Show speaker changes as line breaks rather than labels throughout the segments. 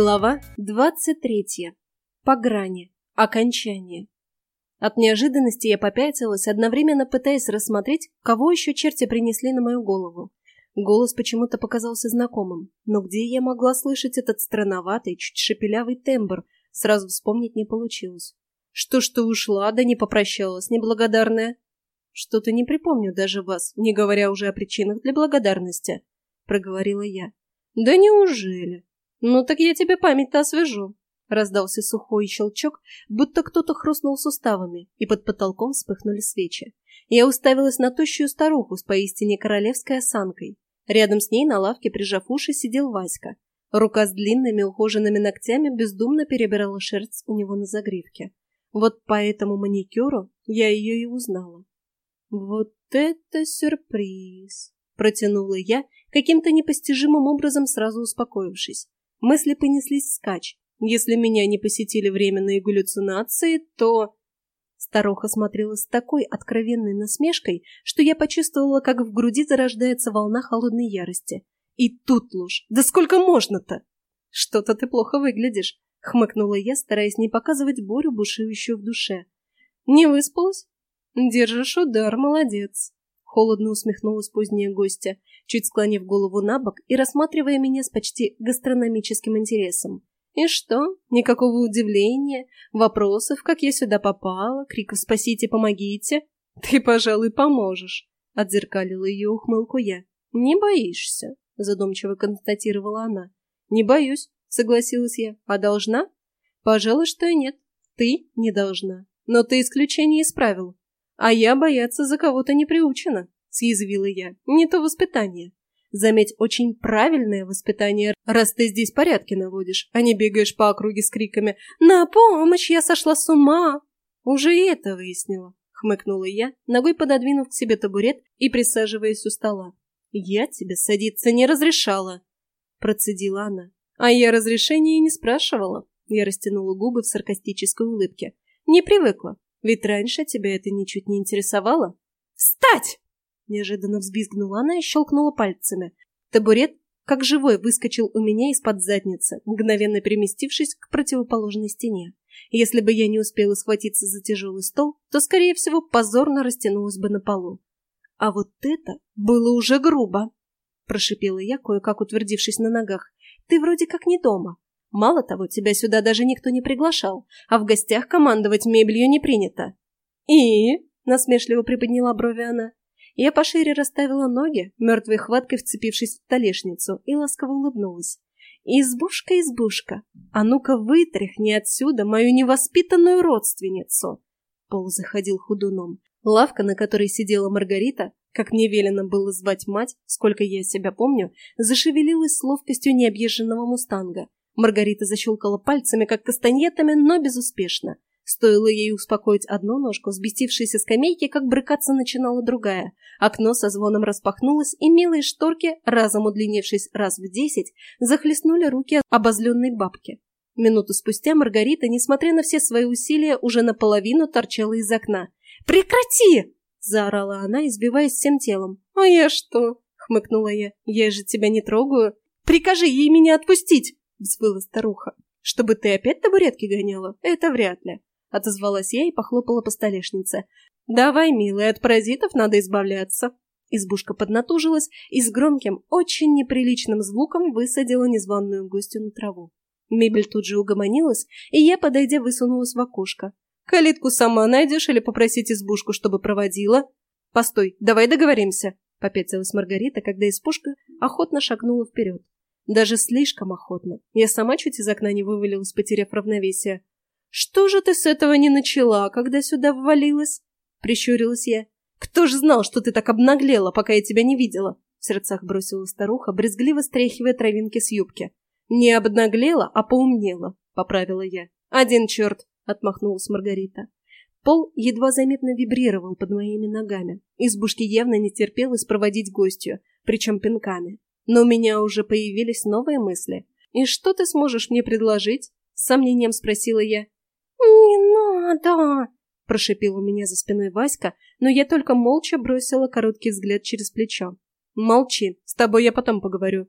Глава 23. По грани. Окончание. От неожиданности я попятилась, одновременно пытаясь рассмотреть, кого еще черти принесли на мою голову. Голос почему-то показался знакомым, но где я могла слышать этот странноватый, чуть шепелявый тембр, сразу вспомнить не получилось. Что ж ты ушла, да не попрощалась, неблагодарная? Что-то не припомню даже вас, не говоря уже о причинах для благодарности, проговорила я. Да неужели? «Ну так я тебе память-то освежу!» Раздался сухой щелчок, будто кто-то хрустнул суставами, и под потолком вспыхнули свечи. Я уставилась на тощую старуху с поистине королевской осанкой. Рядом с ней на лавке, прижав уши, сидел Васька. Рука с длинными ухоженными ногтями бездумно перебирала шерсть у него на загривке. Вот по этому маникюру я ее и узнала. «Вот это сюрприз!» – протянула я, каким-то непостижимым образом сразу успокоившись. Мысли понеслись скач. Если меня не посетили временные галлюцинации, то... Старуха смотрела с такой откровенной насмешкой, что я почувствовала, как в груди зарождается волна холодной ярости. И тут ложь. Да сколько можно-то? Что-то ты плохо выглядишь, хмыкнула я, стараясь не показывать Борю, бушующую в душе. Не выспалась? Держишь удар, молодец. Холодно усмехнулась поздняя гостья, чуть склонив голову на бок и рассматривая меня с почти гастрономическим интересом. И что? Никакого удивления, вопросов, как я сюда попала, криков «спасите, помогите». Ты, пожалуй, поможешь, отзеркалила ее ухмылку я. Не боишься, задумчиво констатировала она. Не боюсь, согласилась я. А должна? Пожалуй, что и нет. Ты не должна. Но ты исключение исправил. «А я бояться за кого-то не приучена», — съязвила я. «Не то воспитание». Заметь, очень правильное воспитание, раз ты здесь порядки наводишь, а не бегаешь по округе с криками «На помощь! Я сошла с ума!» Уже это выяснила, хмыкнула я, ногой пододвинув к себе табурет и присаживаясь у стола. «Я тебе садиться не разрешала», — процедила она. «А я разрешения и не спрашивала», — я растянула губы в саркастической улыбке. «Не привыкла. Ведь раньше тебя это ничуть не интересовало. «Встать!» Неожиданно взбизгнула она и щелкнула пальцами. Табурет, как живой, выскочил у меня из-под задницы, мгновенно переместившись к противоположной стене. Если бы я не успела схватиться за тяжелый стол, то, скорее всего, позорно растянулась бы на полу. А вот это было уже грубо, прошипела я, кое-как утвердившись на ногах. Ты вроде как не дома. Мало того, тебя сюда даже никто не приглашал, а в гостях командовать мебелью не принято. И? Насмешливо приподняла брови она. Я пошире расставила ноги, мертвой хваткой вцепившись в столешницу, и ласково улыбнулась. «Избушка, избушка, а ну-ка вытряхни отсюда мою невоспитанную родственницу!» Пол заходил худуном. Лавка, на которой сидела Маргарита, как мне велено было звать мать, сколько я себя помню, зашевелилась с ловкостью необъезженного мустанга. Маргарита защелкала пальцами, как кастаньетами, но безуспешно. Стоило ей успокоить одну ножку, сбестившейся скамейки, как брыкаться начинала другая. Окно со звоном распахнулось, и милые шторки, разом удлинившись раз в десять, захлестнули руки обозленной бабки. Минуту спустя Маргарита, несмотря на все свои усилия, уже наполовину торчала из окна. «Прекрати!» – заорала она, избиваясь всем телом. «А я что?» – хмыкнула я. «Я же тебя не трогаю. Прикажи ей меня отпустить!» — взвыла старуха. «Чтобы ты опять табуретки гоняла? Это вряд ли», — отозвалась я и похлопала по столешнице. «Давай, милая, от паразитов надо избавляться». Избушка поднатужилась и с громким, очень неприличным звуком высадила незваную гостью на траву. Мебель тут же угомонилась, и я, подойдя, высунулась в окошко. «Калитку сама найдешь или попросить избушку, чтобы проводила?» «Постой, давай договоримся», — попятилась Маргарита, когда избушка охотно шагнула вперед. Даже слишком охотно. Я сама чуть из окна не вывалилась, потеряв равновесие. «Что же ты с этого не начала, когда сюда ввалилась?» Прищурилась я. «Кто ж знал, что ты так обнаглела, пока я тебя не видела?» В сердцах бросила старуха, брезгливо стряхивая травинки с юбки. «Не обнаглела, а поумнела», — поправила я. «Один черт!» — отмахнулась Маргарита. Пол едва заметно вибрировал под моими ногами. Избушке явно не терпелось проводить гостью, причем пинками. Но у меня уже появились новые мысли. «И что ты сможешь мне предложить?» — с сомнением спросила я. «Не надо!» — прошипел у меня за спиной Васька, но я только молча бросила короткий взгляд через плечо. «Молчи, с тобой я потом поговорю.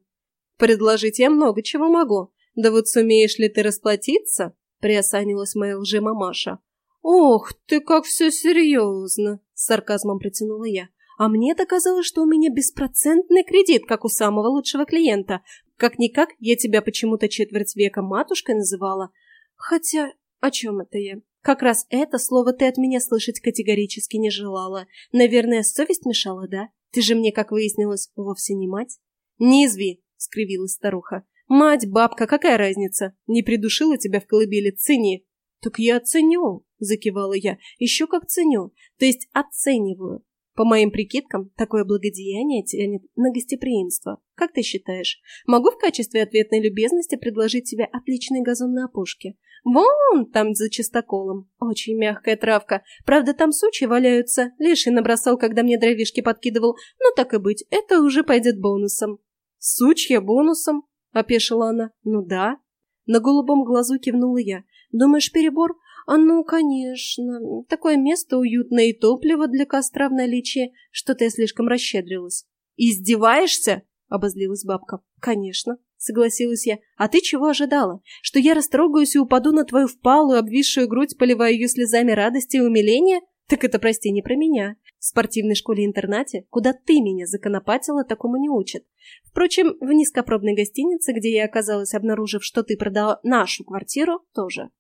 Предложить я много чего могу, Да вот сумеешь ли ты расплатиться?» — приосанилась моя лжемамаша. «Ох, ты как все серьезно!» — с сарказмом протянула я. «А мне доказалось, что у меня беспроцентный кредит, как у самого лучшего клиента. Как-никак, я тебя почему-то четверть века матушкой называла. Хотя, о чем это я? Как раз это слово ты от меня слышать категорически не желала. Наверное, совесть мешала, да? Ты же мне, как выяснилось, вовсе не мать?» «Не изви!» — скривилась старуха. «Мать, бабка, какая разница? Не придушила тебя в колыбели, цени!» «Так я оценю!» — закивала я. «Еще как ценю, то есть оцениваю. По моим прикидкам, такое благодеяние тянет на гостеприимство. Как ты считаешь, могу в качестве ответной любезности предложить тебе отличный газон на опушке? Вон там за чистоколом. Очень мягкая травка. Правда, там сучи валяются. Леший набросал, когда мне дровишки подкидывал. Но так и быть, это уже пойдет бонусом. Сучья бонусом? Опешила она. Ну да. На голубом глазу кивнула я. Думаешь, перебор? А ну, конечно. Такое место уютное и топливо для костра в наличии. Что-то я слишком расщедрилась. Издеваешься? Обозлилась бабка. Конечно, согласилась я. А ты чего ожидала? Что я растрогаюсь и упаду на твою впалую, обвисшую грудь, поливая ее слезами радости и умиления? Так это, прости, не про меня. В спортивной школе-интернате, куда ты меня законопатила, такому не учат. Впрочем, в низкопробной гостинице, где я оказалась, обнаружив, что ты продала нашу квартиру, тоже.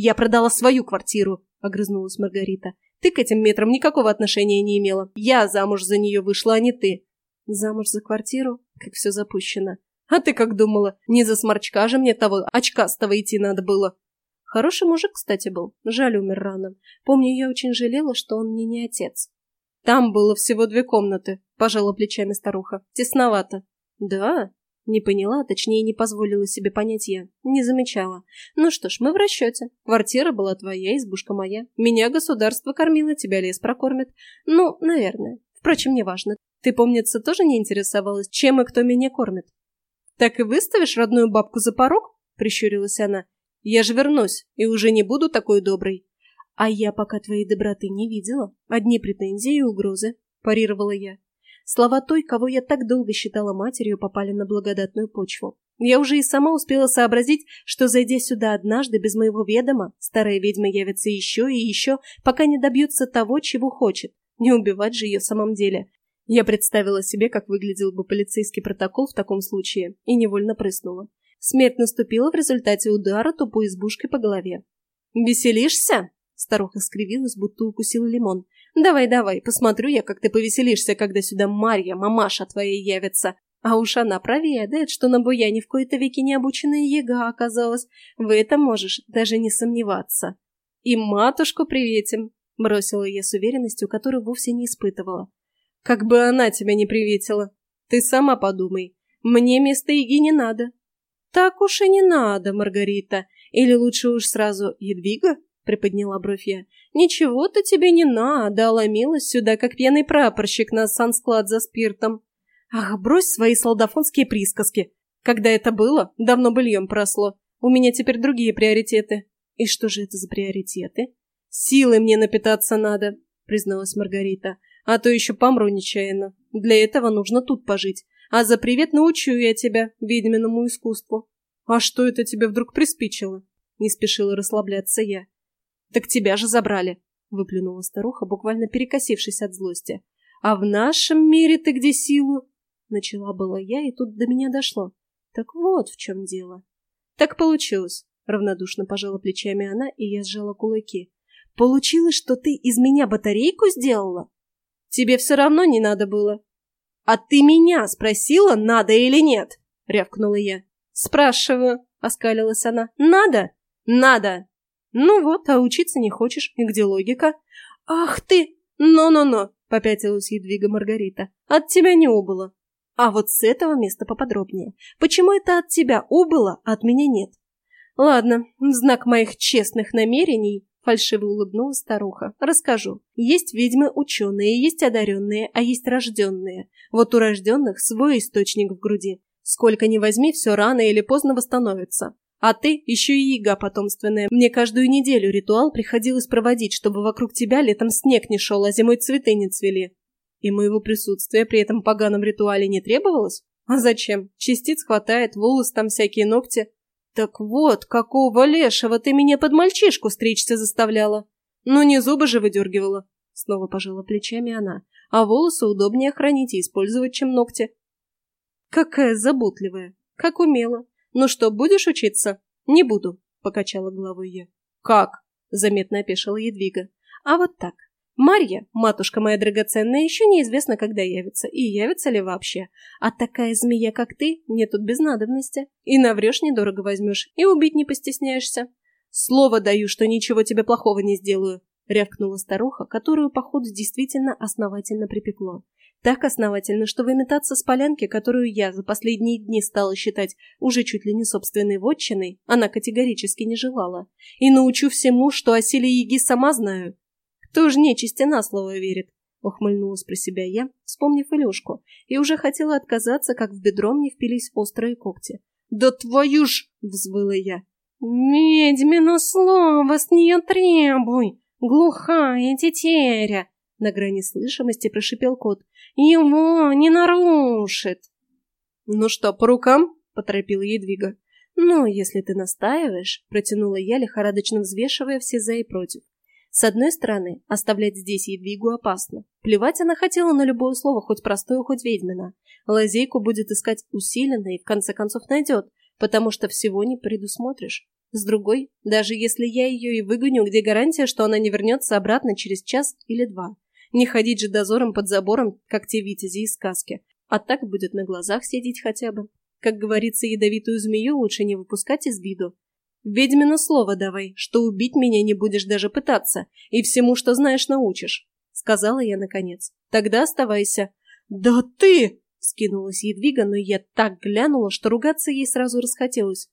«Я продала свою квартиру», — огрызнулась Маргарита. «Ты к этим метрам никакого отношения не имела. Я замуж за нее вышла, а не ты». «Замуж за квартиру? Как все запущено. А ты как думала? Не за сморчка же мне того очкастого идти надо было». Хороший мужик, кстати, был. Жаль, умер рано. Помню, я очень жалела, что он мне не отец. Там было всего две комнаты, пожала плечами старуха. Тесновато. Да? Не поняла, точнее, не позволила себе понять я. Не замечала. Ну что ж, мы в расчете. Квартира была твоя, избушка моя. Меня государство кормило, тебя лес прокормит. Ну, наверное. Впрочем, неважно. Ты, помнится, тоже не интересовалась, чем и кто меня кормит? Так и выставишь родную бабку за порог? Прищурилась она. Я же вернусь, и уже не буду такой доброй. А я пока твоей доброты не видела. Одни претензии и угрозы, парировала я. Слова той, кого я так долго считала матерью, попали на благодатную почву. Я уже и сама успела сообразить, что, зайдя сюда однажды без моего ведома, старая ведьма явится еще и еще, пока не добьется того, чего хочет. Не убивать же ее в самом деле. Я представила себе, как выглядел бы полицейский протокол в таком случае, и невольно прыснула. Смерть наступила в результате удара тупой избушкой по голове. «Веселишься?» Старуха скривилась, будто укусила лимон. Давай-давай, посмотрю я, как ты повеселишься, когда сюда Марья, мамаша твоя явится. А уж она проведает, что на буяне в кои-то веки необученная яга оказалась. В этом можешь даже не сомневаться. И матушку приветим, бросила я с уверенностью, которую вовсе не испытывала. Как бы она тебя не приветила. Ты сама подумай. Мне место яги не надо. Так уж и не надо, Маргарита. Или лучше уж сразу Едвига? Приподняла бровь я. «Ничего-то тебе не надо, а ломилась сюда, как пьяный прапорщик на сансклад за спиртом. Ах, брось свои солдафонские присказки. Когда это было, давно быльем просло. У меня теперь другие приоритеты». «И что же это за приоритеты?» «Силой мне напитаться надо», — призналась Маргарита. «А то еще помру нечаянно. Для этого нужно тут пожить. А за привет научу я тебя ведьминому искусству». «А что это тебе вдруг приспичило?» Не спешила расслабляться я. «Так тебя же забрали!» — выплюнула старуха, буквально перекосившись от злости. «А в нашем мире ты где силу?» Начала была я, и тут до меня дошло. Так вот в чем дело. Так получилось. Равнодушно пожала плечами она, и я сжала кулаки. Получилось, что ты из меня батарейку сделала? Тебе все равно не надо было. А ты меня спросила, надо или нет? Рявкнула я. Спрашиваю, оскалилась она. Надо? Надо. «Ну вот, а учиться не хочешь, и где логика?» «Ах ты! Но-но-но!» — попятилась Едвига Маргарита. «От тебя не убыло». «А вот с этого места поподробнее. Почему это от тебя убыло, а от меня нет?» «Ладно, в знак моих честных намерений...» — фальшиво улыбнулась старуха. «Расскажу. Есть ведьмы ученые, есть одаренные, а есть рожденные. Вот у рожденных свой источник в груди. Сколько ни возьми, все рано или поздно восстановится. А ты еще и яга потомственная. Мне каждую неделю ритуал приходилось проводить, чтобы вокруг тебя летом снег не шел, а зимой цветы не цвели. И моего присутствия при этом поганом ритуале не требовалось? А зачем? Частиц хватает, волос там всякие ногти. Так вот, какого лешего ты меня под мальчишку стричься заставляла? Ну не зубы же выдергивала. Снова пожала плечами она. А волосы удобнее хранить и использовать, чем ногти. Какая заботливая. Как умела. Ну что, будешь учиться? Не буду, покачала головой я. Как? Заметно опешила Едвига. А вот так. Марья, матушка моя драгоценная, еще неизвестно, когда явится, и явится ли вообще. А такая змея, как ты, мне тут без надобности. И наврешь недорого возьмешь, и убить не постесняешься. Слово даю, что ничего тебе плохого не сделаю, рявкнула старуха, которую, походу, действительно основательно припекло. Так основательно, что выметаться с полянки, которую я за последние дни стала считать уже чуть ли не собственной вотчиной, она категорически не желала. И научу всему, что о силе Яги сама знаю. Кто ж нечисти на слово верит? Ухмыльнулась про себя я, вспомнив Илюшку, и уже хотела отказаться, как в бедро мне впились острые когти. «Да твою ж!» — взвыла я. «Ведьмино слово с нее требуй! Глухая тетеря!» На грани слышимости прошипел кот. «Его не нарушит!» «Ну что, по рукам?» — поторопила Едвига. «Ну, если ты настаиваешь», — протянула я, лихорадочно взвешивая все за и против. С одной стороны, оставлять здесь Едвигу опасно. Плевать она хотела на любое слово, хоть простое, хоть ведьмина. Лазейку будет искать усиленно и в конце концов найдет, потому что всего не предусмотришь. С другой, даже если я ее и выгоню, где гарантия, что она не вернется обратно через час или два? Не ходить же дозором под забором, как те витязи из сказки. А так будет на глазах сидеть хотя бы. Как говорится, ядовитую змею лучше не выпускать из виду, Ведьмино слово давай, что убить меня не будешь даже пытаться, и всему, что знаешь, научишь. Сказала я наконец. Тогда оставайся. Да ты! Скинулась Едвига, но я так глянула, что ругаться ей сразу расхотелось.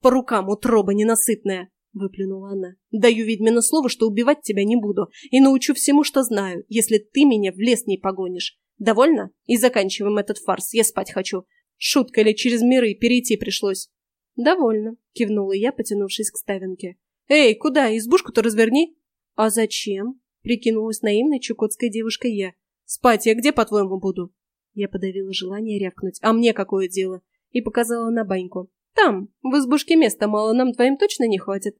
По рукам, утроба ненасытная! Выплюнула она. Даю ведьмино слово, что убивать тебя не буду, и научу всему, что знаю, если ты меня в лес не погонишь. Довольно? И заканчиваем этот фарс, я спать хочу. Шутка ли через миры перейти пришлось? «Довольно», — кивнула я, потянувшись к ставинке. «Эй, куда? Избушку-то разверни!» «А зачем?» — прикинулась наивной чукотской девушкой я. «Спать я где, по-твоему, буду?» Я подавила желание рявкнуть. «А мне какое дело?» И показала на баньку. «Там, в избушке места мало, нам двоим точно не хватит».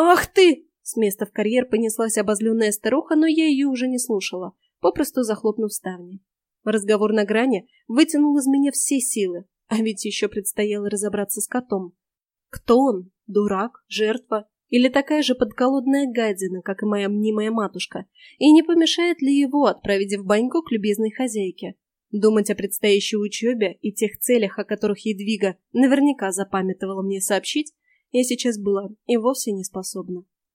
«Ах ты!» С места в карьер понеслась обозленная старуха, но я ее уже не слушала, попросту захлопнув ставни. Разговор на грани вытянул из меня все силы, а ведь еще предстояло разобраться с котом. Кто он? Дурак? Жертва? Или такая же подколодная гадина, как и моя мнимая матушка? И не помешает ли его отправить в баньку к любезной хозяйке? Думать о предстоящей учебе и тех целях, о которых Едвига наверняка запамятовала мне сообщить, я сейчас была и вовсе не способна.